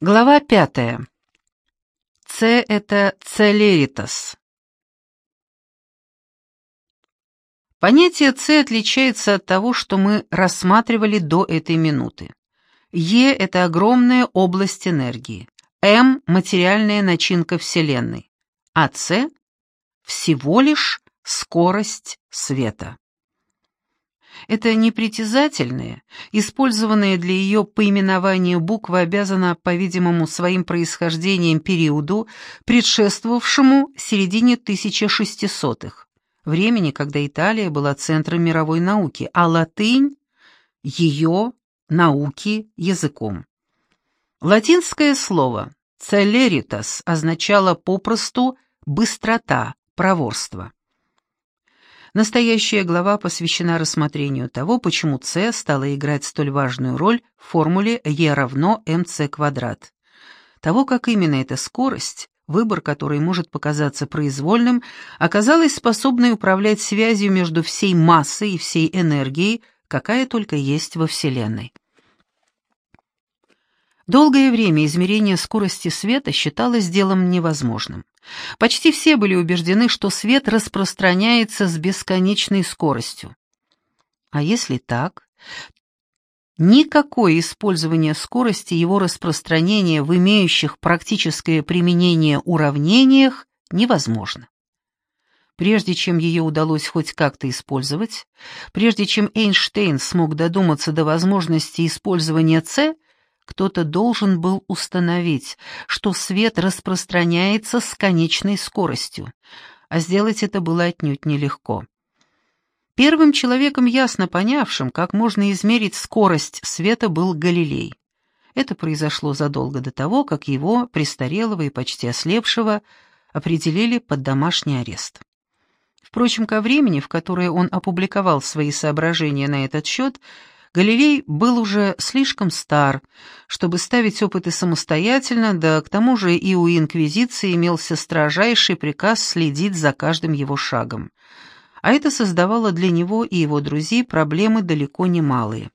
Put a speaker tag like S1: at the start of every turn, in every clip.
S1: Глава пятая. С — это целеритас. Понятие С отличается от того, что мы рассматривали до этой минуты. Е — это огромная область энергии. М — материальная начинка Вселенной. А С — всего лишь скорость света. Это непритязательные, использованные для ее поименования буквы обязана, по-видимому, своим происхождением периоду, предшествовавшему середине 1600-х времени, когда Италия была центром мировой науки, а латынь — ее науки языком. Латинское слово «celeritas» означало попросту «быстрота», «проворство». Настоящая глава посвящена рассмотрению того, почему c стала играть столь важную роль в формуле E равно mc квадрат. Того, как именно эта скорость, выбор которой может показаться произвольным, оказалась способной управлять связью между всей массой и всей энергией, какая только есть во Вселенной. Долгое время измерение скорости света считалось делом невозможным. Почти все были убеждены, что свет распространяется с бесконечной скоростью. А если так, никакое использование скорости его распространения в имеющих практическое применение уравнениях невозможно. Прежде чем ее удалось хоть как-то использовать, прежде чем Эйнштейн смог додуматься до возможности использования С, кто-то должен был установить, что свет распространяется с конечной скоростью, а сделать это было отнюдь нелегко. Первым человеком, ясно понявшим, как можно измерить скорость света, был Галилей. Это произошло задолго до того, как его, престарелого и почти ослепшего, определили под домашний арест. Впрочем, ко времени, в которое он опубликовал свои соображения на этот счет, Галилей был уже слишком стар, чтобы ставить опыты самостоятельно, да к тому же и у Инквизиции имелся строжайший приказ следить за каждым его шагом. А это создавало для него и его друзей проблемы далеко не малые.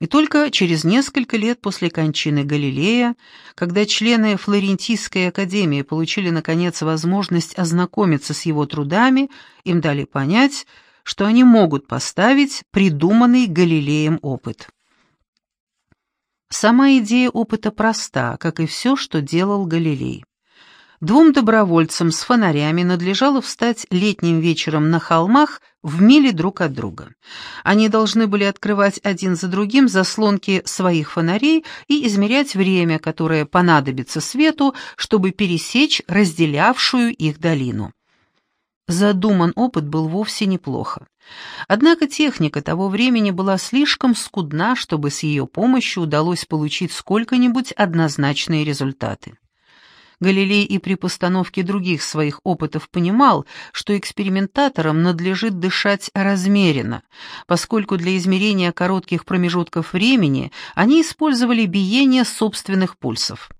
S1: И только через несколько лет после кончины Галилея, когда члены Флорентийской академии получили, наконец, возможность ознакомиться с его трудами, им дали понять, что они могут поставить придуманный Галилеем опыт. Сама идея опыта проста, как и все, что делал Галилей. Двум добровольцам с фонарями надлежало встать летним вечером на холмах в миле друг от друга. Они должны были открывать один за другим заслонки своих фонарей и измерять время, которое понадобится свету, чтобы пересечь разделявшую их долину. Задуман опыт был вовсе неплохо. Однако техника того времени была слишком скудна, чтобы с ее помощью удалось получить сколько-нибудь однозначные результаты. Галилей и при постановке других своих опытов понимал, что экспериментаторам надлежит дышать размеренно, поскольку для измерения коротких промежутков времени они использовали биение собственных пульсов.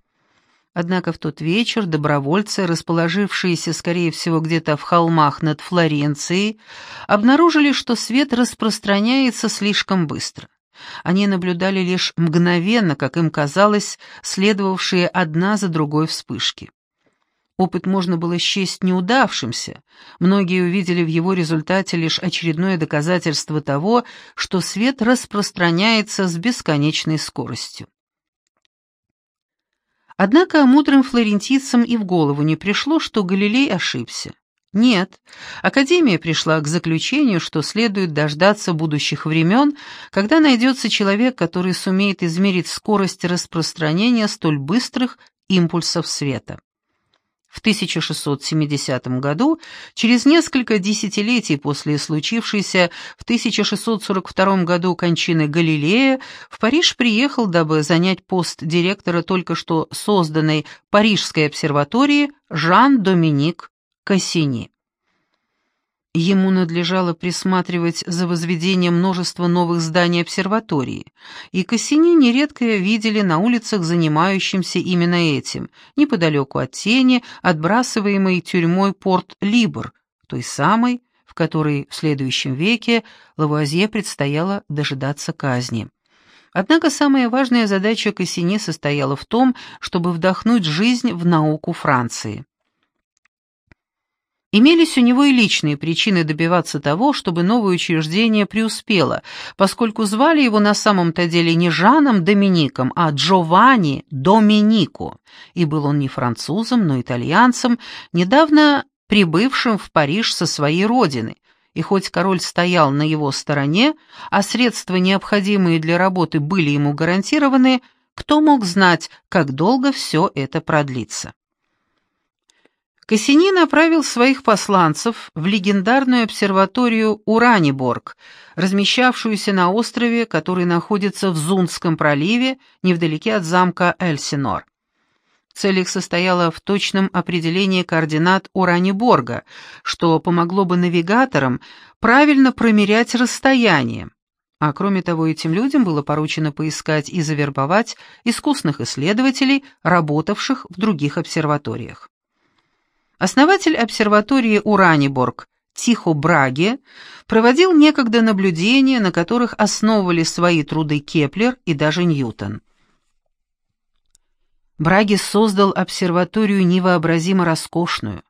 S1: Однако в тот вечер добровольцы, расположившиеся, скорее всего, где-то в холмах над Флоренцией, обнаружили, что свет распространяется слишком быстро. Они наблюдали лишь мгновенно, как им казалось, следовавшие одна за другой вспышки. Опыт можно было счесть неудавшимся. Многие увидели в его результате лишь очередное доказательство того, что свет распространяется с бесконечной скоростью. Однако мудрым флорентийцам и в голову не пришло, что Галилей ошибся. Нет, Академия пришла к заключению, что следует дождаться будущих времен, когда найдется человек, который сумеет измерить скорость распространения столь быстрых импульсов света. В 1670 году, через несколько десятилетий после случившейся в 1642 году кончины Галилея, в Париж приехал, дабы занять пост директора только что созданной Парижской обсерватории Жан-Доминик Кассини. Ему надлежало присматривать за возведением множества новых зданий обсерватории, и Кассини нередко видели на улицах занимающимся именно этим, неподалеку от тени, отбрасываемой тюрьмой Порт-Либр, той самой, в которой в следующем веке Лавуазье предстояло дожидаться казни. Однако самая важная задача Кассини состояла в том, чтобы вдохнуть жизнь в науку Франции. Имелись у него и личные причины добиваться того, чтобы новое учреждение преуспело, поскольку звали его на самом-то деле не Жаном Домиником, а Джованни Доминико, и был он не французом, но итальянцем, недавно прибывшим в Париж со своей родины, и хоть король стоял на его стороне, а средства, необходимые для работы, были ему гарантированы, кто мог знать, как долго все это продлится. Кассини направил своих посланцев в легендарную обсерваторию Ураниборг, размещавшуюся на острове, который находится в Зунском проливе, невдалеке от замка Эльсинор. Цель их состояла в точном определении координат Ураниборга, что помогло бы навигаторам правильно промерять расстояние. А кроме того, этим людям было поручено поискать и завербовать искусных исследователей, работавших в других обсерваториях. Основатель обсерватории Ураниборг Тихо Браге проводил некогда наблюдения, на которых основывали свои труды Кеплер и даже Ньютон. Браге создал обсерваторию невообразимо роскошную.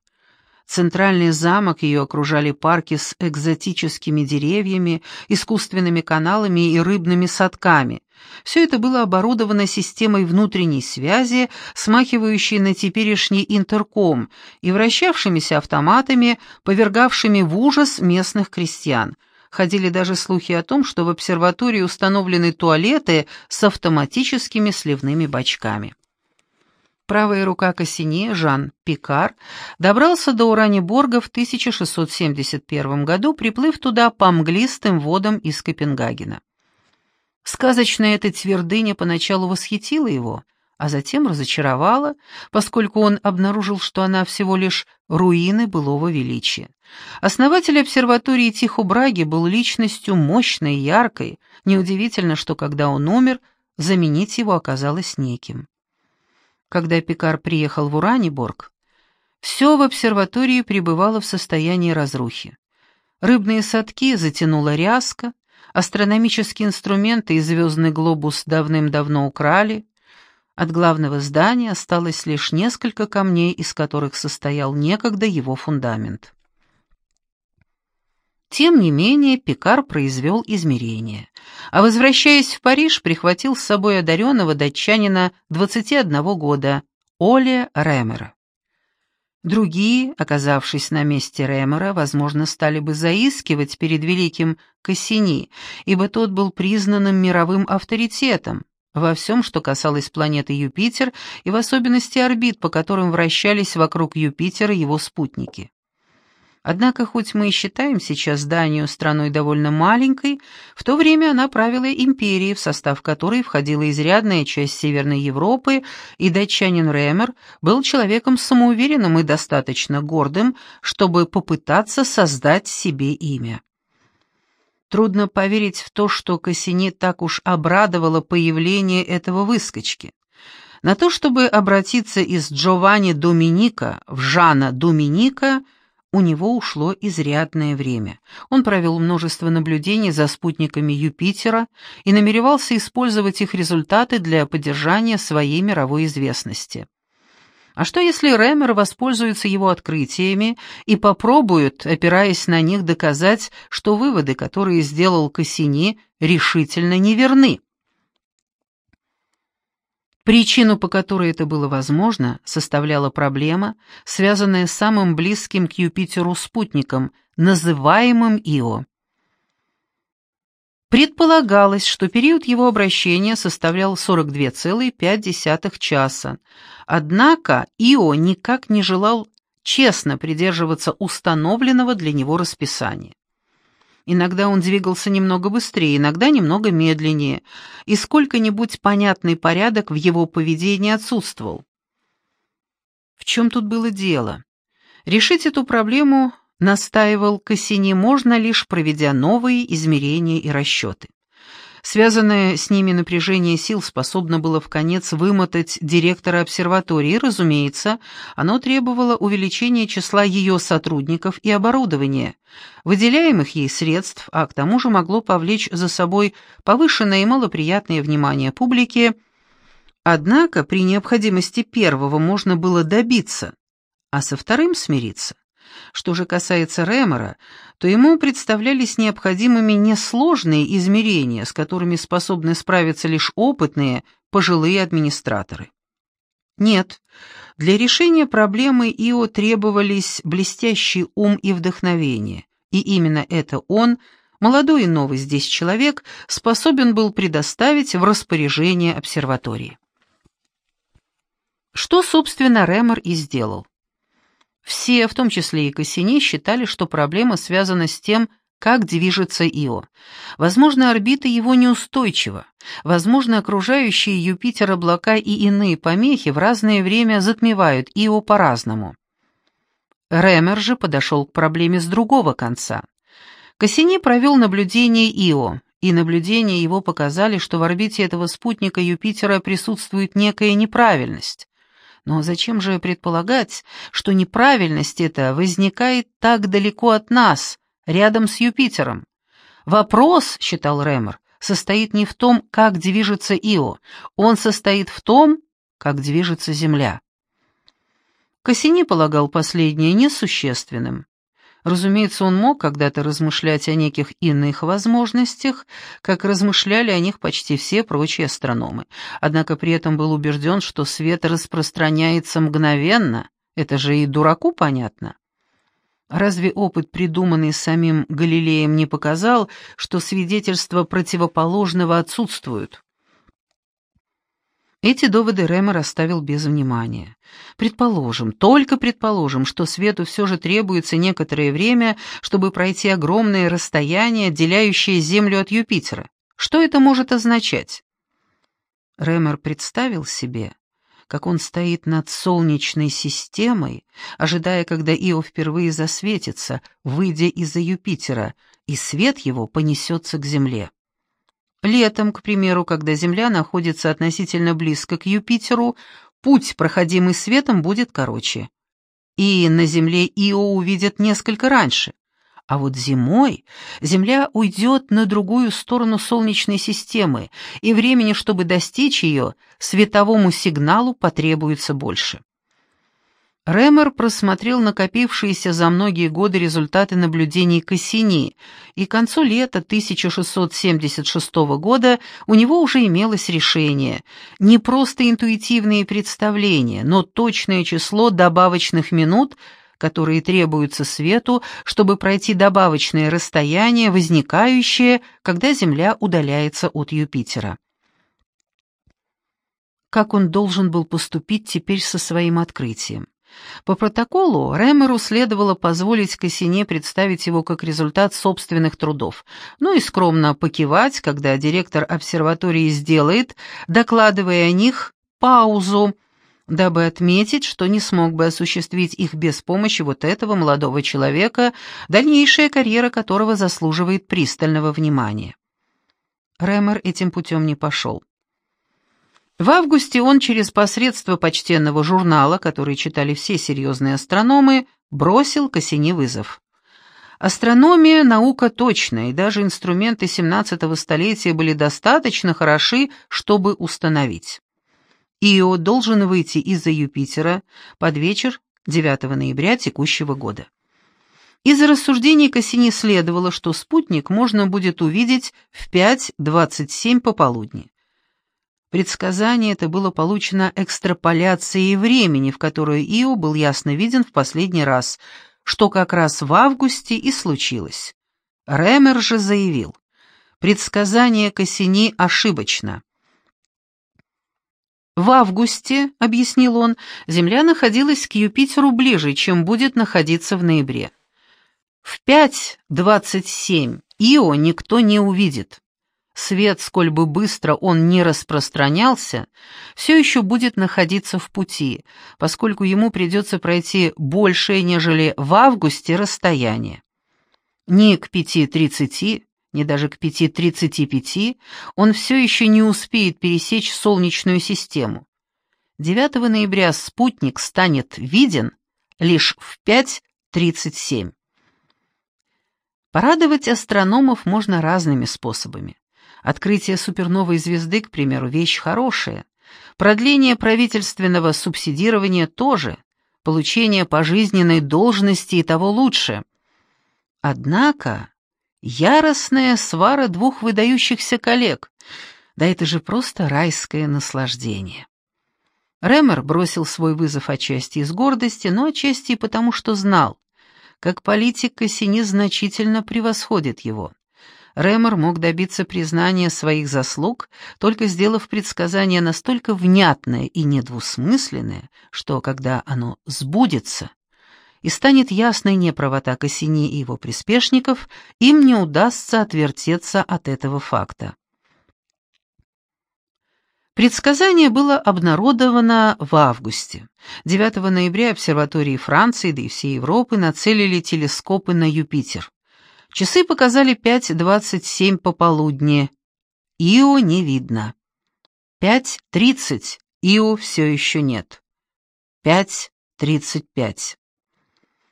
S1: Центральный замок ее окружали парки с экзотическими деревьями, искусственными каналами и рыбными садками. Все это было оборудовано системой внутренней связи, смахивающей на теперешний интерком, и вращавшимися автоматами, повергавшими в ужас местных крестьян. Ходили даже слухи о том, что в обсерватории установлены туалеты с автоматическими сливными бачками. Правая рука Кассини, Жан Пикар, добрался до Ураниборга в 1671 году, приплыв туда по мглистым водам из Копенгагена. Сказочная эта твердыня поначалу восхитила его, а затем разочаровала, поскольку он обнаружил, что она всего лишь руины былого величия. Основатель обсерватории Тихо-Браги был личностью мощной, яркой, неудивительно, что когда он умер, заменить его оказалось неким. Когда Пикар приехал в Ураниборг, все в обсерватории пребывало в состоянии разрухи. Рыбные садки затянула ряска, астрономические инструменты и звездный глобус давным-давно украли, от главного здания осталось лишь несколько камней, из которых состоял некогда его фундамент. Тем не менее, Пикар произвел измерения, а, возвращаясь в Париж, прихватил с собой одаренного датчанина 21 года, Оля Ремера. Другие, оказавшись на месте Ремера, возможно, стали бы заискивать перед великим Кассини, ибо тот был признанным мировым авторитетом во всем, что касалось планеты Юпитер и в особенности орбит, по которым вращались вокруг Юпитера его спутники. Однако, хоть мы и считаем сейчас Данию страной довольно маленькой, в то время она правила империей, в состав которой входила изрядная часть Северной Европы, и датчанин Ремер был человеком самоуверенным и достаточно гордым, чтобы попытаться создать себе имя. Трудно поверить в то, что Кассини так уж обрадовало появление этого выскочки. На то, чтобы обратиться из Джованни Доминика в Жана Доминика – у него ушло изрядное время. Он провел множество наблюдений за спутниками Юпитера и намеревался использовать их результаты для поддержания своей мировой известности. А что если Рэмер воспользуется его открытиями и попробует, опираясь на них, доказать, что выводы, которые сделал Кассини, решительно неверны? Причину, по которой это было возможно, составляла проблема, связанная с самым близким к Юпитеру спутником, называемым Ио. Предполагалось, что период его обращения составлял 42,5 часа, однако Ио никак не желал честно придерживаться установленного для него расписания. Иногда он двигался немного быстрее, иногда немного медленнее, и сколько-нибудь понятный порядок в его поведении отсутствовал. В чем тут было дело? Решить эту проблему, настаивал Кассини, можно лишь проведя новые измерения и расчеты. Связанное с ними напряжение сил способно было в конец вымотать директора обсерватории, разумеется, оно требовало увеличения числа ее сотрудников и оборудования, выделяемых ей средств, а к тому же могло повлечь за собой повышенное и малоприятное внимание публики. Однако при необходимости первого можно было добиться, а со вторым смириться. Что же касается Ремора, то ему представлялись необходимыми несложные измерения, с которыми способны справиться лишь опытные, пожилые администраторы. Нет, для решения проблемы Ио требовались блестящий ум и вдохновение, и именно это он, молодой и новый здесь человек, способен был предоставить в распоряжение обсерватории. Что, собственно, Ремор и сделал. Все, в том числе и Кассини, считали, что проблема связана с тем, как движется Ио. Возможно, орбита его неустойчива. Возможно, окружающие Юпитер облака и иные помехи в разное время затмевают Ио по-разному. Ремер же подошел к проблеме с другого конца. Кассини провел наблюдение Ио, и наблюдения его показали, что в орбите этого спутника Юпитера присутствует некая неправильность. Но зачем же предполагать, что неправильность эта возникает так далеко от нас, рядом с Юпитером? Вопрос, считал Ремер, состоит не в том, как движется Ио, он состоит в том, как движется Земля. Кассини полагал последнее несущественным. Разумеется, он мог когда-то размышлять о неких иных возможностях, как размышляли о них почти все прочие астрономы. Однако при этом был убежден, что свет распространяется мгновенно. Это же и дураку понятно. Разве опыт, придуманный самим Галилеем, не показал, что свидетельства противоположного отсутствуют? Эти доводы Ремер оставил без внимания. Предположим, только предположим, что свету все же требуется некоторое время, чтобы пройти огромное расстояние, отделяющее Землю от Юпитера. Что это может означать? Ремер представил себе, как он стоит над Солнечной системой, ожидая, когда Ио впервые засветится, выйдя из-за Юпитера, и свет его понесется к Земле. Летом, к примеру, когда Земля находится относительно близко к Юпитеру, путь, проходимый светом, будет короче. И на Земле Ио увидят несколько раньше. А вот зимой Земля уйдет на другую сторону Солнечной системы, и времени, чтобы достичь ее, световому сигналу потребуется больше. Ремер просмотрел накопившиеся за многие годы результаты наблюдений Кассини, и к концу лета 1676 года у него уже имелось решение, не просто интуитивные представления, но точное число добавочных минут, которые требуются свету, чтобы пройти добавочное расстояние, возникающее, когда Земля удаляется от Юпитера. Как он должен был поступить теперь со своим открытием? По протоколу Ремеру следовало позволить Кассине представить его как результат собственных трудов, ну и скромно покивать, когда директор обсерватории сделает, докладывая о них, паузу, дабы отметить, что не смог бы осуществить их без помощи вот этого молодого человека, дальнейшая карьера которого заслуживает пристального внимания. Ремер этим путем не пошел. В августе он через посредство почтенного журнала, который читали все серьезные астрономы, бросил Кассини вызов. Астрономия — наука точная, и даже инструменты 17-го столетия были достаточно хороши, чтобы установить. Ио должен выйти из-за Юпитера под вечер 9 ноября текущего года. Из рассуждений Кассини следовало, что спутник можно будет увидеть в 5.27 пополудни. Предсказание это было получено экстраполяцией времени, в которое Ио был ясно виден в последний раз, что как раз в августе и случилось. Ремер же заявил, предсказание Кассини ошибочно. В августе, объяснил он, Земля находилась к Юпитеру ближе, чем будет находиться в ноябре. В 5.27 Ио никто не увидит свет, сколь бы быстро он не распространялся, все еще будет находиться в пути, поскольку ему придется пройти большее, нежели в августе, расстояние. Ни к 5.30, ни даже к 5.35, он все еще не успеет пересечь Солнечную систему. 9 ноября спутник станет виден лишь в 5.37. Порадовать астрономов можно разными способами. Открытие суперновой звезды, к примеру, вещь хорошая. Продление правительственного субсидирования тоже. Получение пожизненной должности и того лучше. Однако яростная свара двух выдающихся коллег. Да это же просто райское наслаждение. Ремер бросил свой вызов отчасти из гордости, но отчасти и потому, что знал. Как политик Кассини значительно превосходит его. Ремер мог добиться признания своих заслуг, только сделав предсказание настолько внятное и недвусмысленное, что, когда оно сбудется, и станет ясной неправота Кассини и его приспешников, им не удастся отвертеться от этого факта. Предсказание было обнародовано в августе. 9 ноября обсерватории Франции, да и всей Европы нацелили телескопы на Юпитер. Часы показали 5.27 пополудни. Ио не видно. 5.30. Ио все еще нет. 5.35.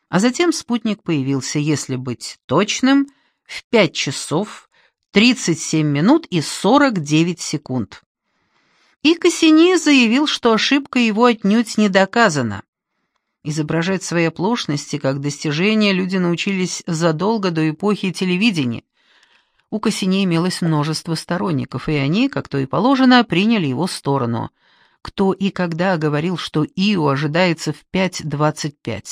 S1: А затем спутник появился, если быть точным, в 5 часов 37 минут и 49 секунд. И Кассини заявил, что ошибка его отнюдь не доказана. Изображать свои оплошности как достижения люди научились задолго до эпохи телевидения. У Кассини имелось множество сторонников, и они, как то и положено, приняли его сторону. Кто и когда говорил, что Ио ожидается в 5.25?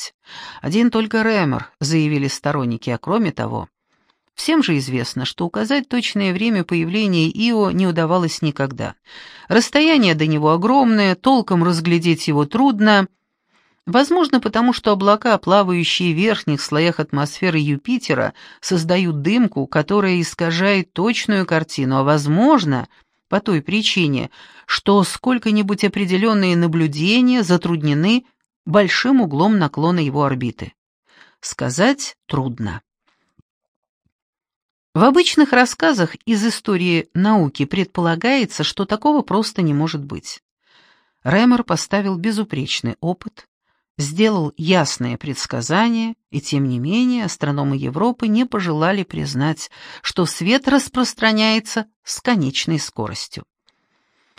S1: Один только Рэмер, заявили сторонники, а кроме того... Всем же известно, что указать точное время появления Ио не удавалось никогда. Расстояние до него огромное, толком разглядеть его трудно. Возможно, потому что облака, плавающие в верхних слоях атмосферы Юпитера, создают дымку, которая искажает точную картину, а возможно, по той причине, что сколько-нибудь определенные наблюдения затруднены большим углом наклона его орбиты. Сказать трудно. В обычных рассказах из истории науки предполагается, что такого просто не может быть. Ремер поставил безупречный опыт, сделал ясное предсказание, и тем не менее астрономы Европы не пожелали признать, что свет распространяется с конечной скоростью.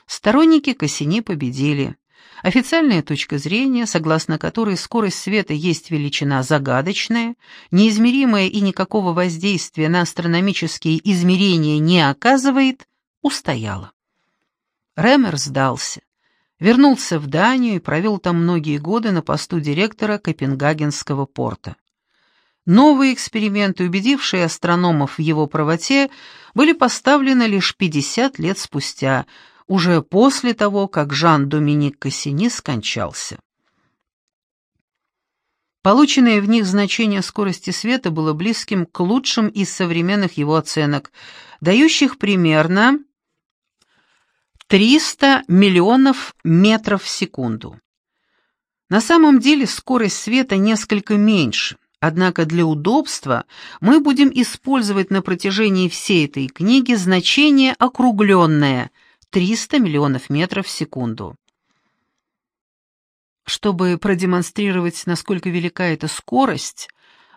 S1: Сторонники Кассини победили, Официальная точка зрения, согласно которой скорость света есть величина загадочная, неизмеримая и никакого воздействия на астрономические измерения не оказывает, устояла. Ремер сдался, вернулся в Данию и провел там многие годы на посту директора Копенгагенского порта. Новые эксперименты, убедившие астрономов в его правоте, были поставлены лишь 50 лет спустя – уже после того, как Жан-Доминик Кассини скончался. Полученное в них значение скорости света было близким к лучшим из современных его оценок, дающих примерно 300 миллионов метров в секунду. На самом деле скорость света несколько меньше, однако для удобства мы будем использовать на протяжении всей этой книги значение округленное – 300 миллионов метров в секунду. Чтобы продемонстрировать, насколько велика эта скорость,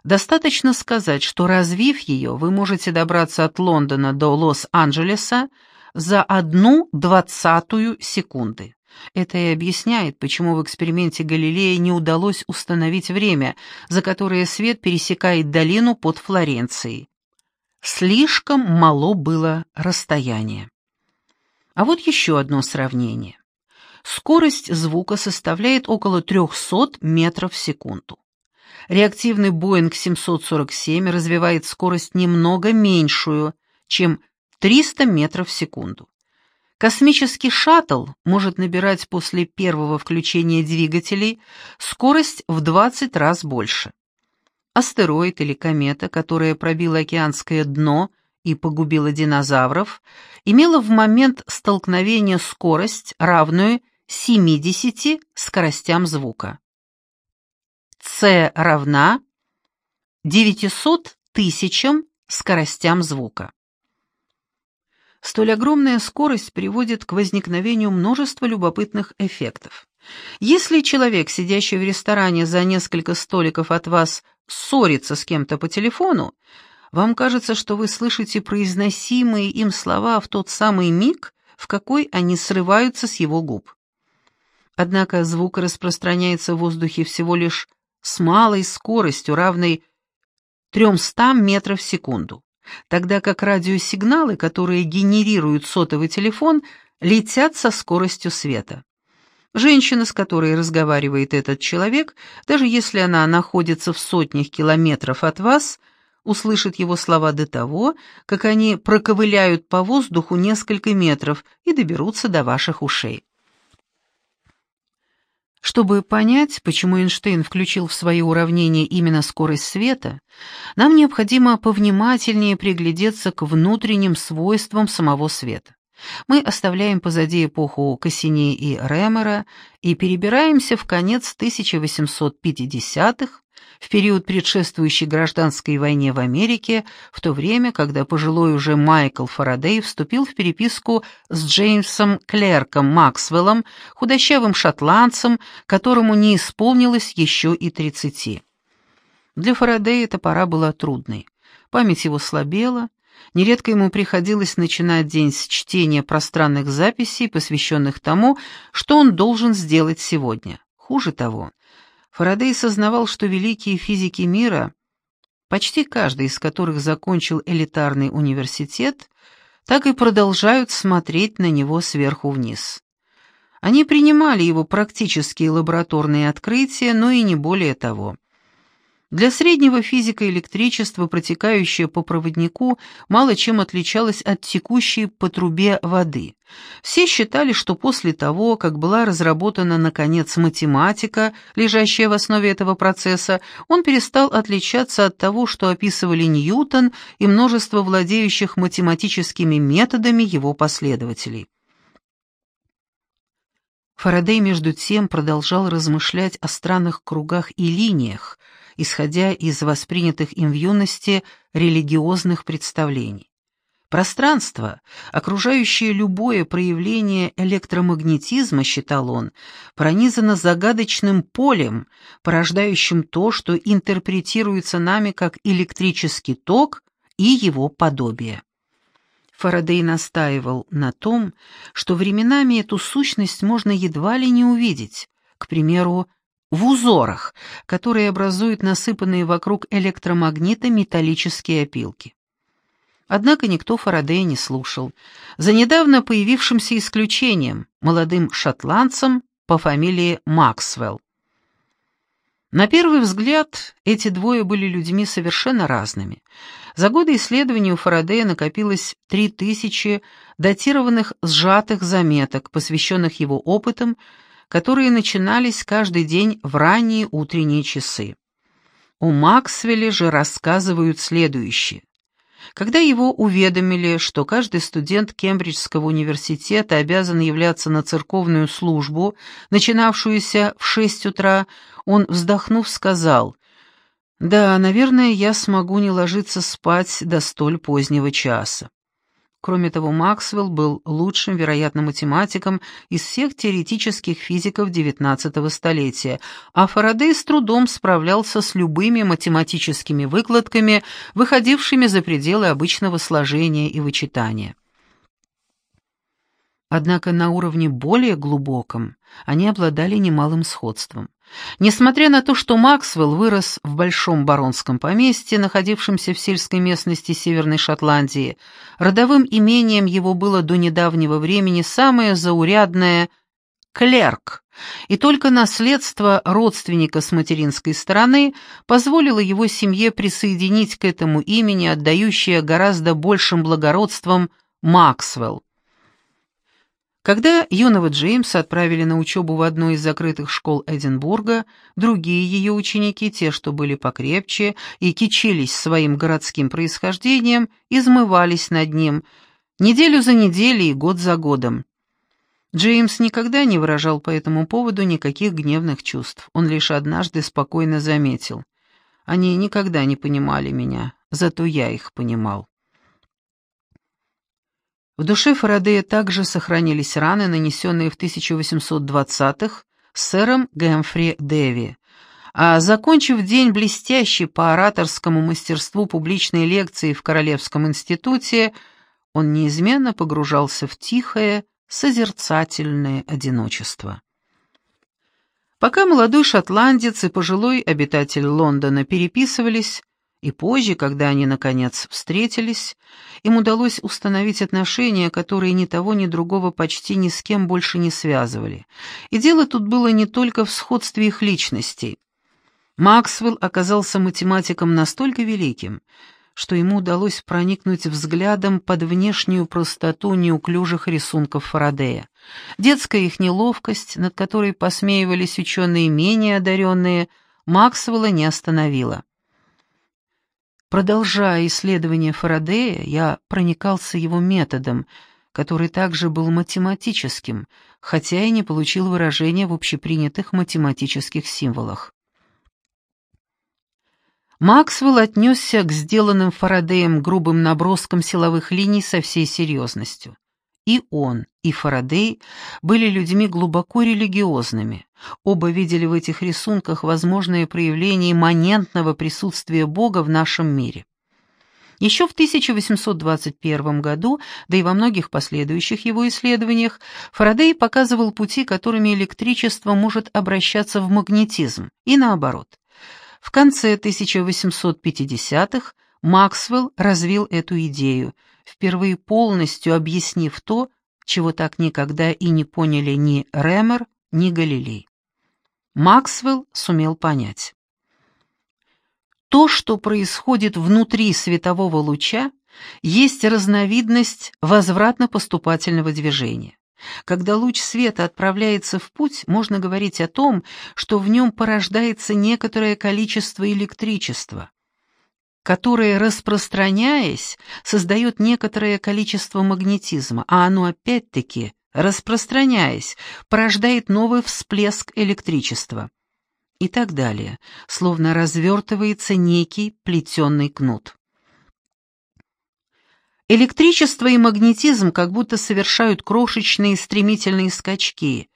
S1: достаточно сказать, что развив ее, вы можете добраться от Лондона до Лос-Анджелеса за одну двадцатую секунды. Это и объясняет, почему в эксперименте Галилея не удалось установить время, за которое свет пересекает долину под Флоренцией. Слишком мало было расстояние. А вот еще одно сравнение. Скорость звука составляет около 300 метров в секунду. Реактивный Boeing 747 развивает скорость немного меньшую, чем 300 метров в секунду. Космический шаттл может набирать после первого включения двигателей скорость в 20 раз больше. Астероид или комета, которая пробила океанское дно и погубила динозавров, имела в момент столкновения скорость, равную 70 скоростям звука. c равна 900 тысячам скоростям звука. Столь огромная скорость приводит к возникновению множества любопытных эффектов. Если человек, сидящий в ресторане за несколько столиков от вас, ссорится с кем-то по телефону, вам кажется, что вы слышите произносимые им слова в тот самый миг, в какой они срываются с его губ. Однако звук распространяется в воздухе всего лишь с малой скоростью, равной 300 метров в секунду, тогда как радиосигналы, которые генерирует сотовый телефон, летят со скоростью света. Женщина, с которой разговаривает этот человек, даже если она находится в сотнях километров от вас, услышит его слова до того, как они проковыляют по воздуху несколько метров и доберутся до ваших ушей. Чтобы понять, почему Эйнштейн включил в свои уравнения именно скорость света, нам необходимо повнимательнее приглядеться к внутренним свойствам самого света. Мы оставляем позади эпоху Кассини и Ремера и перебираемся в конец 1850-х, в период предшествующей гражданской войне в Америке, в то время, когда пожилой уже Майкл Фарадей вступил в переписку с Джеймсом Клерком Максвеллом, худощавым шотландцем, которому не исполнилось еще и тридцати. Для Фарадея эта пора была трудной. Память его слабела, Нередко ему приходилось начинать день с чтения пространных записей, посвященных тому, что он должен сделать сегодня. Хуже того, Фарадей сознавал, что великие физики мира, почти каждый из которых закончил элитарный университет, так и продолжают смотреть на него сверху вниз. Они принимали его практические лабораторные открытия, но и не более того. Для среднего физика электричество, протекающее по проводнику, мало чем отличалось от текущей по трубе воды. Все считали, что после того, как была разработана, наконец, математика, лежащая в основе этого процесса, он перестал отличаться от того, что описывали Ньютон и множество владеющих математическими методами его последователей. Фарадей, между тем, продолжал размышлять о странных кругах и линиях, исходя из воспринятых им в юности религиозных представлений. Пространство, окружающее любое проявление электромагнетизма, считал он, пронизано загадочным полем, порождающим то, что интерпретируется нами как электрический ток и его подобие. Фарадей настаивал на том, что временами эту сущность можно едва ли не увидеть, к примеру, в узорах, которые образуют насыпанные вокруг электромагнита металлические опилки. Однако никто Фарадея не слушал. За недавно появившимся исключением, молодым шотландцем по фамилии Максвелл. На первый взгляд, эти двое были людьми совершенно разными. За годы исследований у Фарадея накопилось три тысячи датированных сжатых заметок, посвященных его опытам, которые начинались каждый день в ранние утренние часы. У Максвелля же рассказывают следующее. Когда его уведомили, что каждый студент Кембриджского университета обязан являться на церковную службу, начинавшуюся в шесть утра, он, вздохнув, сказал, «Да, наверное, я смогу не ложиться спать до столь позднего часа». Кроме того, Максвелл был лучшим, вероятно, математиком из всех теоретических физиков XIX столетия, а Фарадей с трудом справлялся с любыми математическими выкладками, выходившими за пределы обычного сложения и вычитания. Однако на уровне более глубоком они обладали немалым сходством. Несмотря на то, что Максвелл вырос в большом баронском поместье, находившемся в сельской местности Северной Шотландии, родовым имением его было до недавнего времени самое заурядное «клерк», и только наследство родственника с материнской стороны позволило его семье присоединить к этому имени, отдающее гораздо большим благородством Максвелл. Когда юного Джеймса отправили на учебу в одну из закрытых школ Эдинбурга, другие ее ученики, те, что были покрепче и кичились своим городским происхождением, измывались над ним неделю за неделей и год за годом. Джеймс никогда не выражал по этому поводу никаких гневных чувств. Он лишь однажды спокойно заметил. Они никогда не понимали меня, зато я их понимал. В душе Фарадея также сохранились раны, нанесенные в 1820-х сэром Гэмфри Дэви. А закончив день блестящий по ораторскому мастерству публичной лекции в Королевском институте, он неизменно погружался в тихое, созерцательное одиночество. Пока молодой шотландец и пожилой обитатель Лондона переписывались, и позже, когда они, наконец, встретились, им удалось установить отношения, которые ни того, ни другого почти ни с кем больше не связывали. И дело тут было не только в сходстве их личностей. Максвелл оказался математиком настолько великим, что ему удалось проникнуть взглядом под внешнюю простоту неуклюжих рисунков Фарадея. Детская их неловкость, над которой посмеивались ученые менее одаренные, Максвелла не остановила. Продолжая исследование Фарадея, я проникался его методом, который также был математическим, хотя и не получил выражения в общепринятых математических символах. Максвелл отнесся к сделанным Фарадеем грубым наброскам силовых линий со всей серьезностью. И он, и Фарадей были людьми глубоко религиозными. Оба видели в этих рисунках возможное проявление имманентного присутствия Бога в нашем мире. Еще в 1821 году, да и во многих последующих его исследованиях, Фарадей показывал пути, которыми электричество может обращаться в магнетизм, и наоборот. В конце 1850-х Максвелл развил эту идею, впервые полностью объяснив то, чего так никогда и не поняли ни Ремер, ни Галилей. Максвелл сумел понять. То, что происходит внутри светового луча, есть разновидность возвратно-поступательного движения. Когда луч света отправляется в путь, можно говорить о том, что в нем порождается некоторое количество электричества, которое, распространяясь, создает некоторое количество магнетизма, а оно опять-таки, распространяясь, порождает новый всплеск электричества. И так далее, словно развертывается некий плетеный кнут. Электричество и магнетизм как будто совершают крошечные стремительные скачки,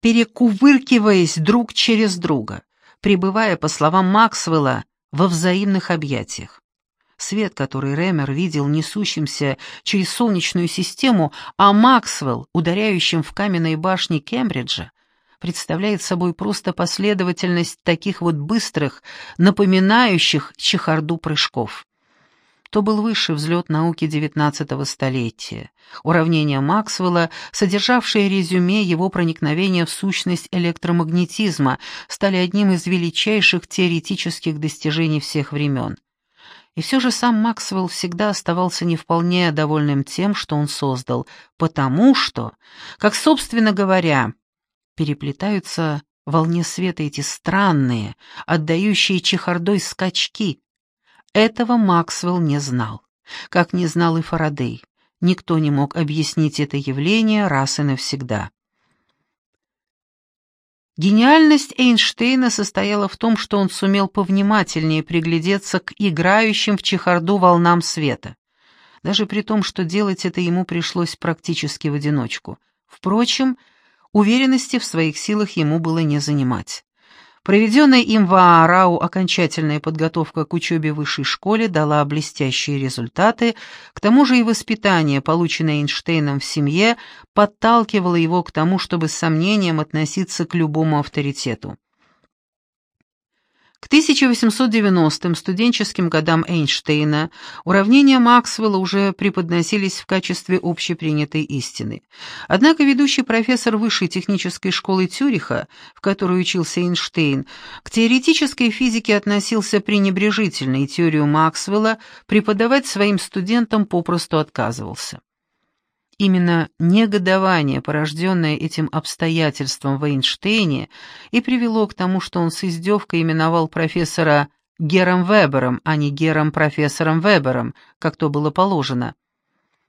S1: перекувыркиваясь друг через друга, пребывая, по словам Максвелла, во взаимных объятиях. Свет, который Ремер видел несущимся через солнечную систему, а Максвелл, ударяющим в каменные башни Кембриджа, представляет собой просто последовательность таких вот быстрых, напоминающих чехарду прыжков то был высший взлет науки XIX столетия. Уравнение Максвелла, содержавшее резюме его проникновения в сущность электромагнетизма, стали одним из величайших теоретических достижений всех времен. И все же сам Максвелл всегда оставался не вполне довольным тем, что он создал, потому что, как, собственно говоря, переплетаются в волне света эти странные, отдающие чехардой скачки, этого Максвелл не знал, как не знал и Фарадей. Никто не мог объяснить это явление раз и навсегда. Гениальность Эйнштейна состояла в том, что он сумел повнимательнее приглядеться к играющим в чехарду волнам света, даже при том, что делать это ему пришлось практически в одиночку. Впрочем, уверенности в своих силах ему было не занимать. Проведенная им в Аарау окончательная подготовка к учебе в высшей школе дала блестящие результаты, к тому же и воспитание, полученное Эйнштейном в семье, подталкивало его к тому, чтобы с сомнением относиться к любому авторитету. К 1890-м студенческим годам Эйнштейна уравнения Максвелла уже преподносились в качестве общепринятой истины. Однако ведущий профессор Высшей технической школы Тюриха, в которой учился Эйнштейн, к теоретической физике относился пренебрежительно и теорию Максвелла преподавать своим студентам попросту отказывался. Именно негодование, порожденное этим обстоятельством в Эйнштейне, и привело к тому, что он с издевкой именовал профессора Гером Вебером, а не Гером профессором Вебером, как то было положено.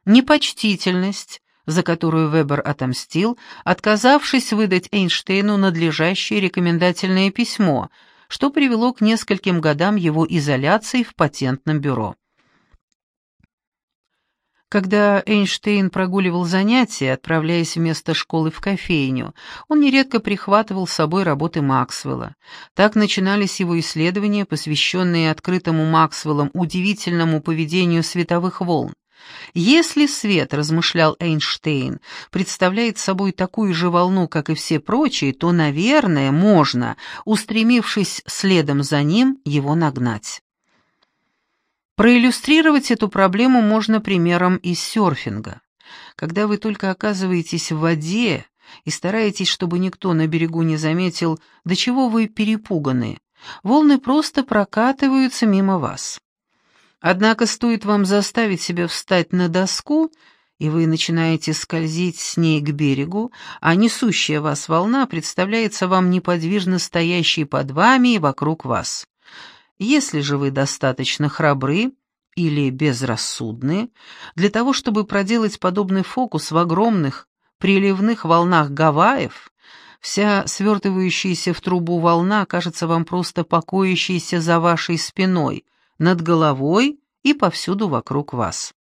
S1: Непочтительность, за которую Вебер отомстил, отказавшись выдать Эйнштейну надлежащее рекомендательное письмо, что привело к нескольким годам его изоляции в патентном бюро. Когда Эйнштейн прогуливал занятия, отправляясь вместо школы в кофейню, он нередко прихватывал с собой работы Максвелла. Так начинались его исследования, посвященные открытому Максвеллом удивительному поведению световых волн. Если свет, размышлял Эйнштейн, представляет собой такую же волну, как и все прочие, то, наверное, можно, устремившись следом за ним, его нагнать. Проиллюстрировать эту проблему можно примером из серфинга. Когда вы только оказываетесь в воде и стараетесь, чтобы никто на берегу не заметил, до чего вы перепуганы, волны просто прокатываются мимо вас. Однако стоит вам заставить себя встать на доску, и вы начинаете скользить с ней к берегу, а несущая вас волна представляется вам неподвижно стоящей под вами и вокруг вас. Если же вы достаточно храбры или безрассудны для того, чтобы проделать подобный фокус в огромных приливных волнах Гавайев, вся свертывающаяся в трубу волна кажется вам просто покоящейся за вашей спиной, над головой и повсюду вокруг вас.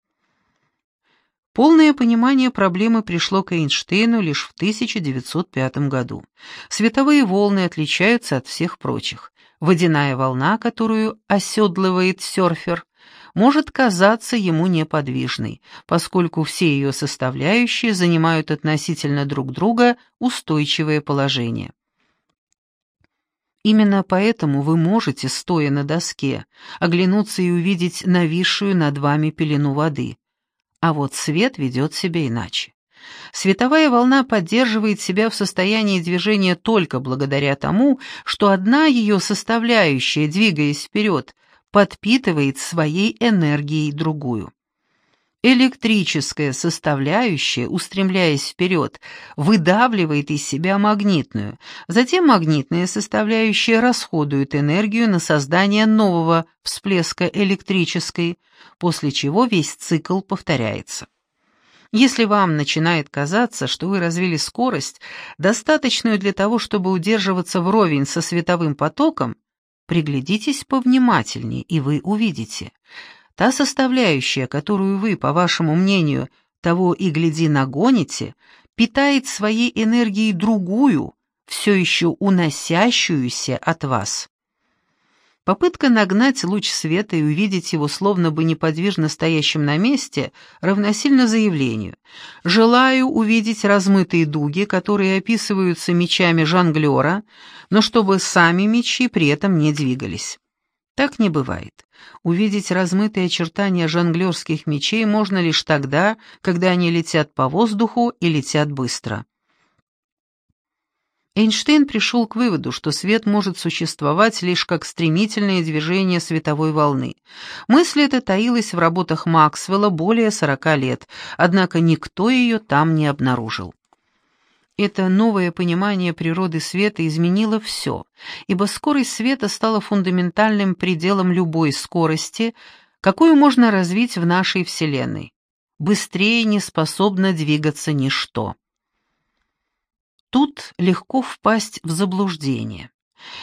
S1: Полное понимание проблемы пришло к Эйнштейну лишь в 1905 году. Световые волны отличаются от всех прочих. Водяная волна, которую оседлывает серфер, может казаться ему неподвижной, поскольку все ее составляющие занимают относительно друг друга устойчивое положение. Именно поэтому вы можете, стоя на доске, оглянуться и увидеть нависшую над вами пелену воды. А вот свет ведет себя иначе. Световая волна поддерживает себя в состоянии движения только благодаря тому, что одна ее составляющая, двигаясь вперед, подпитывает своей энергией другую. Электрическая составляющая, устремляясь вперед, выдавливает из себя магнитную, затем магнитная составляющая расходует энергию на создание нового всплеска электрической, после чего весь цикл повторяется. Если вам начинает казаться, что вы развили скорость, достаточную для того, чтобы удерживаться вровень со световым потоком, приглядитесь повнимательнее, и вы увидите. Та составляющая, которую вы, по вашему мнению, того и гляди нагоните, питает своей энергией другую, все еще уносящуюся от вас. Попытка нагнать луч света и увидеть его словно бы неподвижно стоящим на месте равносильно заявлению «Желаю увидеть размытые дуги, которые описываются мечами жонглера, но чтобы сами мечи при этом не двигались». Так не бывает. Увидеть размытые очертания жонглерских мечей можно лишь тогда, когда они летят по воздуху и летят быстро. Эйнштейн пришел к выводу, что свет может существовать лишь как стремительное движение световой волны. Мысль эта таилась в работах Максвелла более 40 лет, однако никто ее там не обнаружил. Это новое понимание природы света изменило все, ибо скорость света стала фундаментальным пределом любой скорости, какую можно развить в нашей Вселенной. Быстрее не способно двигаться ничто. Тут легко впасть в заблуждение.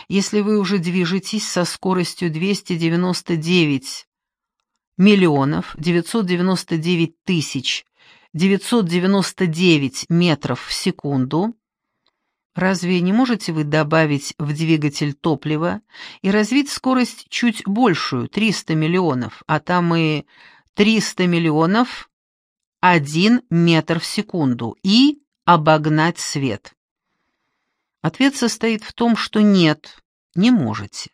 S1: Если вы уже движетесь со скоростью 299 миллионов 999 тысяч 999 метров в секунду, разве не можете вы добавить в двигатель топлива и развить скорость чуть большую, 300 миллионов, а там и 300 миллионов 1 метр в секунду, и обогнать свет? Ответ состоит в том, что нет, не можете.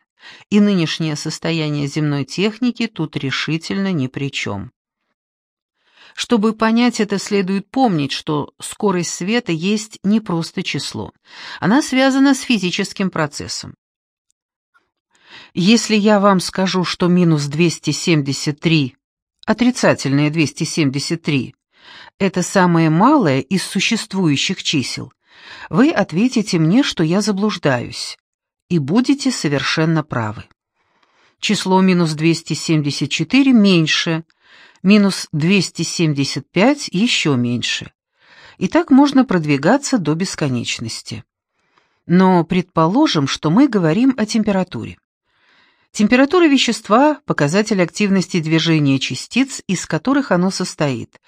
S1: И нынешнее состояние земной техники тут решительно ни при чем. Чтобы понять это, следует помнить, что скорость света есть не просто число. Она связана с физическим процессом. Если я вам скажу, что минус 273, отрицательное 273, это самое малое из существующих чисел, вы ответите мне, что я заблуждаюсь, и будете совершенно правы. Число минус 274 меньше, минус 275 еще меньше. И так можно продвигаться до бесконечности. Но предположим, что мы говорим о температуре. Температура вещества – показатель активности движения частиц, из которых оно состоит,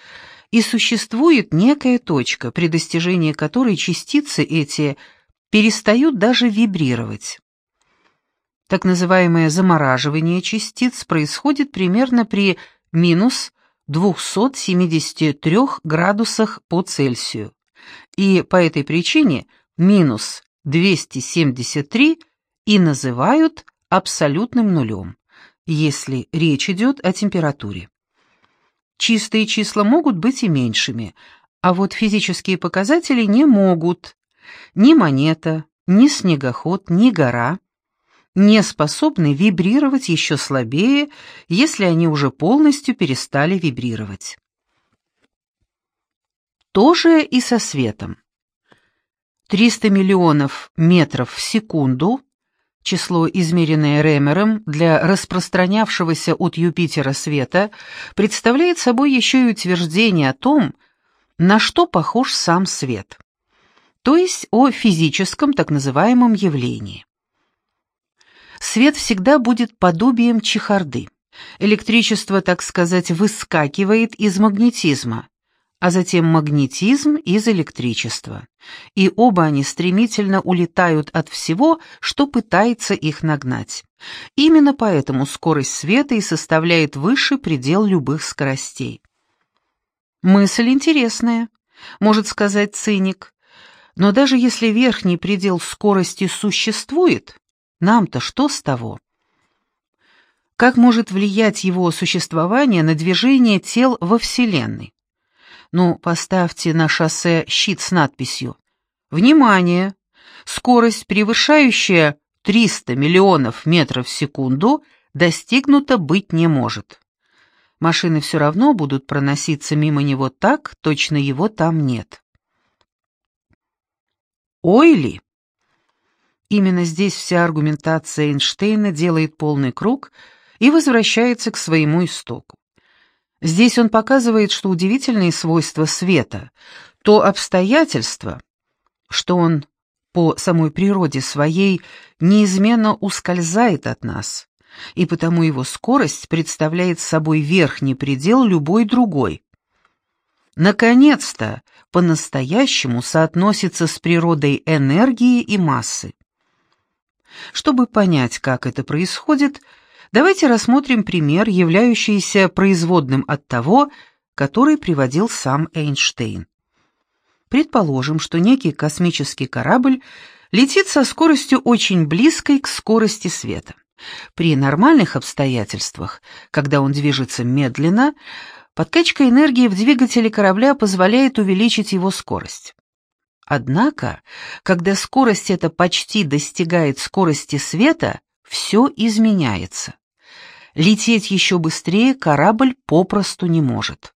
S1: и существует некая точка, при достижении которой частицы эти перестают даже вибрировать. Так называемое замораживание частиц происходит примерно при минус 273 градусах по Цельсию, и по этой причине минус 273 и называют абсолютным нулем, если речь идет о температуре. Чистые числа могут быть и меньшими, а вот физические показатели не могут. Ни монета, ни снегоход, ни гора не способны вибрировать еще слабее, если они уже полностью перестали вибрировать. То же и со светом. 300 миллионов метров в секунду число, измеренное Ремером для распространявшегося от Юпитера света, представляет собой еще и утверждение о том, на что похож сам свет, то есть о физическом так называемом явлении. Свет всегда будет подобием чехарды. Электричество, так сказать, выскакивает из магнетизма, а затем магнетизм из электричества. И оба они стремительно улетают от всего, что пытается их нагнать. Именно поэтому скорость света и составляет высший предел любых скоростей. Мысль интересная, может сказать циник, но даже если верхний предел скорости существует, нам-то что с того? Как может влиять его существование на движение тел во Вселенной? Ну, поставьте на шоссе щит с надписью «Внимание! Скорость, превышающая 300 миллионов метров в секунду, достигнута быть не может». Машины все равно будут проноситься мимо него так, точно его там нет. Ойли. Именно здесь вся аргументация Эйнштейна делает полный круг и возвращается к своему истоку. Здесь он показывает, что удивительные свойства света, то обстоятельство, что он по самой природе своей неизменно ускользает от нас, и потому его скорость представляет собой верхний предел любой другой. Наконец-то, по-настоящему соотносится с природой энергии и массы. Чтобы понять, как это происходит, Давайте рассмотрим пример, являющийся производным от того, который приводил сам Эйнштейн. Предположим, что некий космический корабль летит со скоростью очень близкой к скорости света. При нормальных обстоятельствах, когда он движется медленно, подкачка энергии в двигателе корабля позволяет увеличить его скорость. Однако, когда скорость эта почти достигает скорости света, все изменяется. Лететь еще быстрее корабль попросту не может.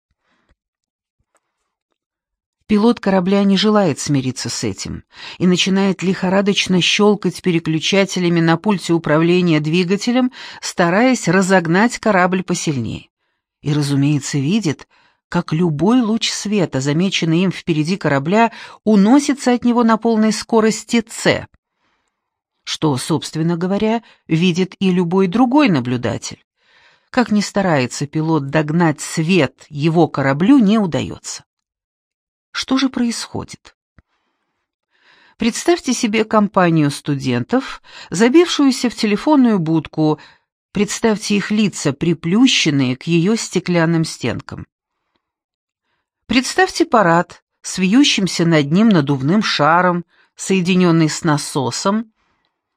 S1: Пилот корабля не желает смириться с этим и начинает лихорадочно щелкать переключателями на пульте управления двигателем, стараясь разогнать корабль посильнее. И, разумеется, видит, как любой луч света, замеченный им впереди корабля, уносится от него на полной скорости «С», что, собственно говоря, видит и любой другой наблюдатель. Как ни старается пилот догнать свет, его кораблю не удается. Что же происходит? Представьте себе компанию студентов, забившуюся в телефонную будку, представьте их лица, приплющенные к ее стеклянным стенкам. Представьте парад с вьющимся над ним надувным шаром, соединенный с насосом,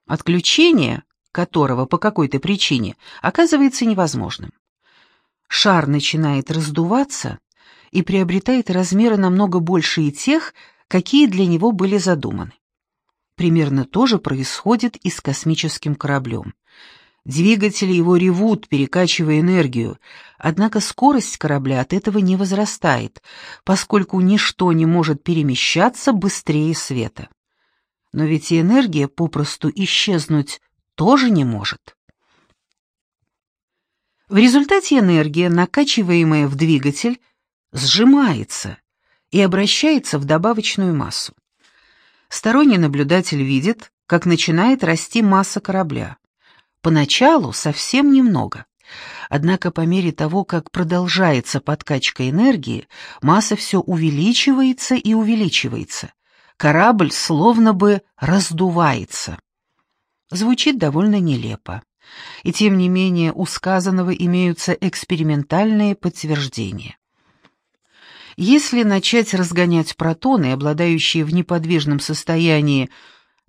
S1: отключение которого по какой-то причине оказывается невозможным. Шар начинает раздуваться и приобретает размеры намного большие тех, какие для него были задуманы. Примерно то же происходит и с космическим кораблем. Двигатели его ревут, перекачивая энергию, однако скорость корабля от этого не возрастает, поскольку ничто не может перемещаться быстрее света. Но ведь и энергия попросту исчезнуть тоже не может. В результате энергия, накачиваемая в двигатель, сжимается и обращается в добавочную массу. Сторонний наблюдатель видит, как начинает расти масса корабля. Поначалу совсем немного. Однако по мере того, как продолжается подкачка энергии, масса все увеличивается и увеличивается. Корабль словно бы раздувается. Звучит довольно нелепо. И тем не менее у сказанного имеются экспериментальные подтверждения. Если начать разгонять протоны, обладающие в неподвижном состоянии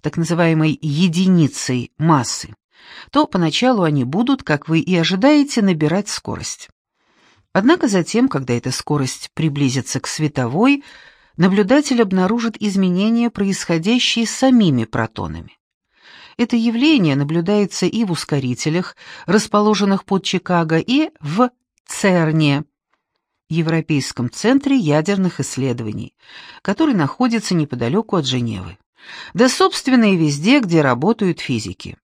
S1: так называемой единицей массы, то поначалу они будут, как вы и ожидаете, набирать скорость. Однако затем, когда эта скорость приблизится к световой, наблюдатель обнаружит изменения, происходящие с самими протонами. Это явление наблюдается и в ускорителях, расположенных под Чикаго, и в ЦЕРНе, Европейском центре ядерных исследований, который находится неподалеку от Женевы. Да, собственно, и везде, где работают физики.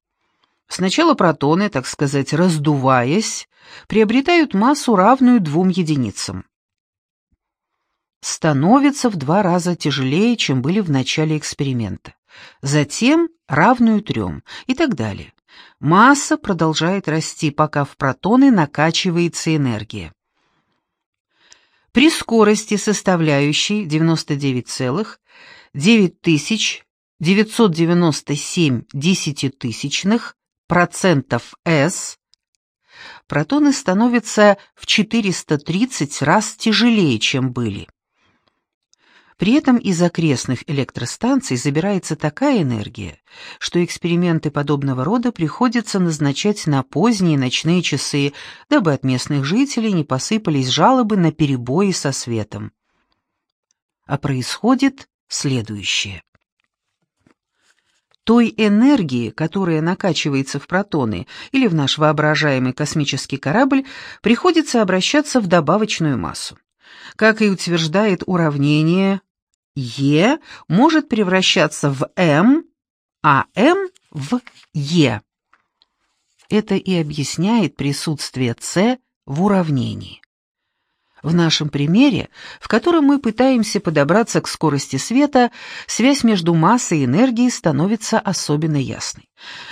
S1: Сначала протоны, так сказать, раздуваясь, приобретают массу, равную двум единицам. Становятся в два раза тяжелее, чем были в начале эксперимента. Затем равную трем и так далее. Масса продолжает расти, пока в протоны накачивается энергия. При скорости, составляющей 99,9997 десятитысячных, процентов S, протоны становятся в 430 раз тяжелее, чем были. При этом из окрестных электростанций забирается такая энергия, что эксперименты подобного рода приходится назначать на поздние ночные часы, дабы от местных жителей не посыпались жалобы на перебои со светом. А происходит следующее той энергии, которая накачивается в протоны или в наш воображаемый космический корабль, приходится обращаться в добавочную массу. Как и утверждает уравнение, Е может превращаться в М, а М в Е. Это и объясняет присутствие С в уравнении. В нашем примере, в котором мы пытаемся подобраться к скорости света, связь между массой и энергией становится особенно ясной.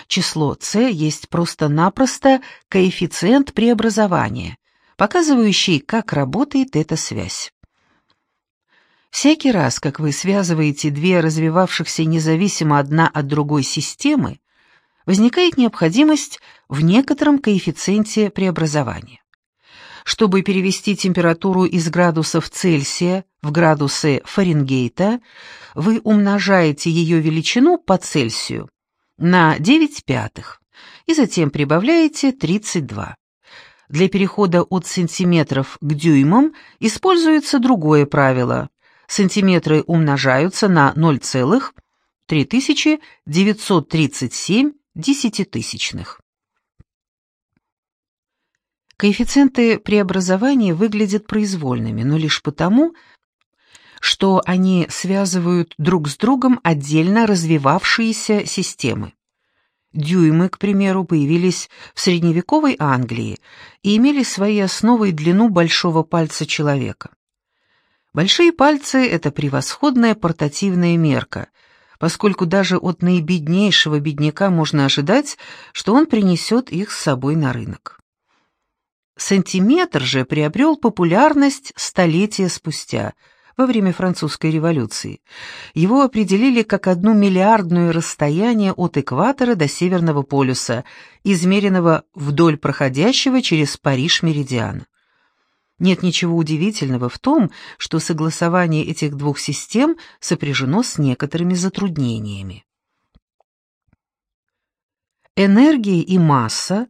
S1: Число c есть просто-напросто коэффициент преобразования, показывающий, как работает эта связь. Всякий раз, как вы связываете две развивавшихся независимо одна от другой системы, возникает необходимость в некотором коэффициенте преобразования. Чтобы перевести температуру из градусов Цельсия в градусы Фаренгейта, вы умножаете ее величину по Цельсию на 9 пятых и затем прибавляете 32. Для перехода от сантиметров к дюймам используется другое правило. Сантиметры умножаются на 0,3937 десятитысячных. Коэффициенты преобразования выглядят произвольными, но лишь потому, что они связывают друг с другом отдельно развивавшиеся системы. Дюймы, к примеру, появились в средневековой Англии и имели своей основой длину большого пальца человека. Большие пальцы — это превосходная портативная мерка, поскольку даже от наибеднейшего бедняка можно ожидать, что он принесет их с собой на рынок. Сантиметр же приобрел популярность столетия спустя, во время французской революции. Его определили как одну миллиардную расстояние от экватора до Северного полюса, измеренного вдоль проходящего через Париж меридиана. Нет ничего удивительного в том, что согласование этих двух систем сопряжено с некоторыми затруднениями. Энергия и масса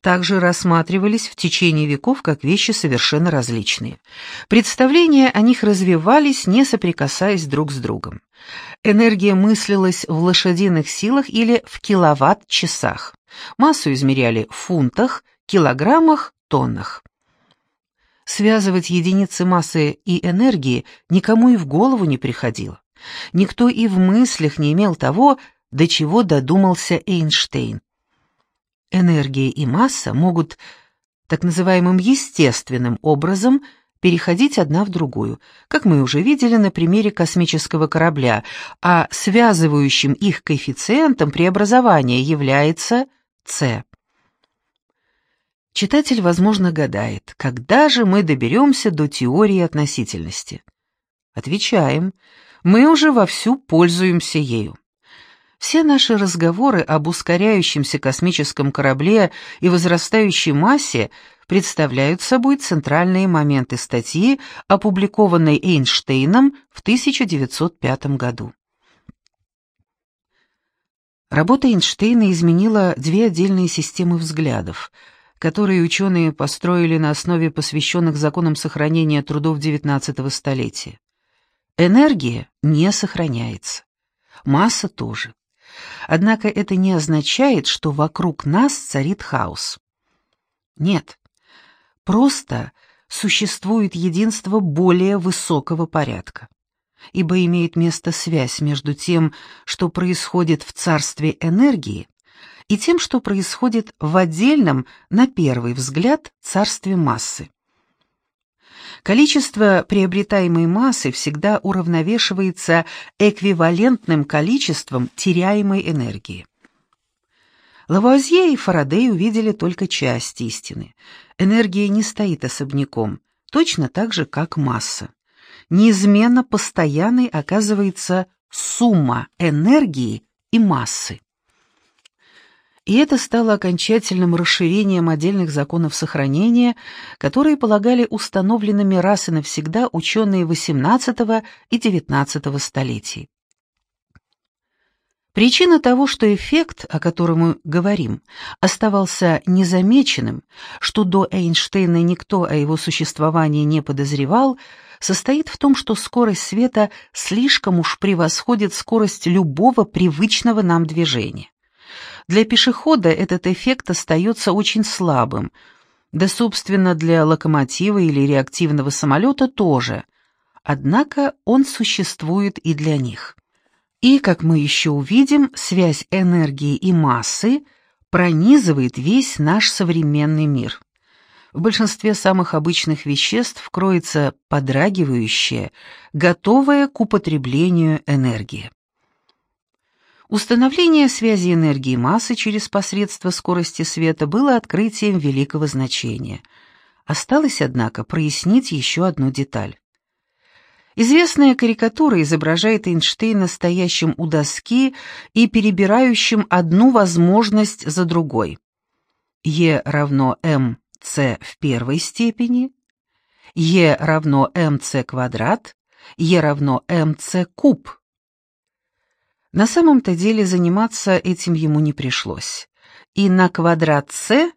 S1: также рассматривались в течение веков как вещи совершенно различные. Представления о них развивались, не соприкасаясь друг с другом. Энергия мыслилась в лошадиных силах или в киловатт-часах. Массу измеряли в фунтах, килограммах, тоннах. Связывать единицы массы и энергии никому и в голову не приходило. Никто и в мыслях не имел того, до чего додумался Эйнштейн. Энергия и масса могут так называемым естественным образом переходить одна в другую, как мы уже видели на примере космического корабля, а связывающим их коэффициентом преобразования является c. Читатель, возможно, гадает, когда же мы доберемся до теории относительности? Отвечаем, мы уже вовсю пользуемся ею. Все наши разговоры об ускоряющемся космическом корабле и возрастающей массе представляют собой центральные моменты статьи, опубликованной Эйнштейном в 1905 году. Работа Эйнштейна изменила две отдельные системы взглядов, которые ученые построили на основе посвященных законам сохранения трудов XIX столетия. Энергия не сохраняется, масса тоже. Однако это не означает, что вокруг нас царит хаос. Нет, просто существует единство более высокого порядка, ибо имеет место связь между тем, что происходит в царстве энергии, и тем, что происходит в отдельном, на первый взгляд, царстве массы. Количество приобретаемой массы всегда уравновешивается эквивалентным количеством теряемой энергии. Лавуазье и Фарадей увидели только часть истины. Энергия не стоит особняком, точно так же, как масса. Неизменно постоянной оказывается сумма энергии и массы. И это стало окончательным расширением отдельных законов сохранения, которые полагали установленными раз и навсегда ученые XVIII и XIX столетий. Причина того, что эффект, о котором мы говорим, оставался незамеченным, что до Эйнштейна никто о его существовании не подозревал, состоит в том, что скорость света слишком уж превосходит скорость любого привычного нам движения. Для пешехода этот эффект остается очень слабым, да, собственно, для локомотива или реактивного самолета тоже. Однако он существует и для них. И, как мы еще увидим, связь энергии и массы пронизывает весь наш современный мир. В большинстве самых обычных веществ кроется подрагивающая, готовая к употреблению энергия. Установление связи энергии и массы через посредство скорости света было открытием великого значения. Осталось, однако, прояснить еще одну деталь. Известная карикатура изображает Эйнштейна стоящим у доски и перебирающим одну возможность за другой. Е равно МЦ в первой степени, Е равно МЦ квадрат, Е равно МЦ куб на самом-то деле заниматься этим ему не пришлось, и на квадрат С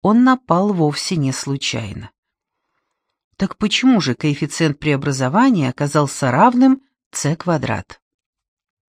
S1: он напал вовсе не случайно. Так почему же коэффициент преобразования оказался равным С квадрат?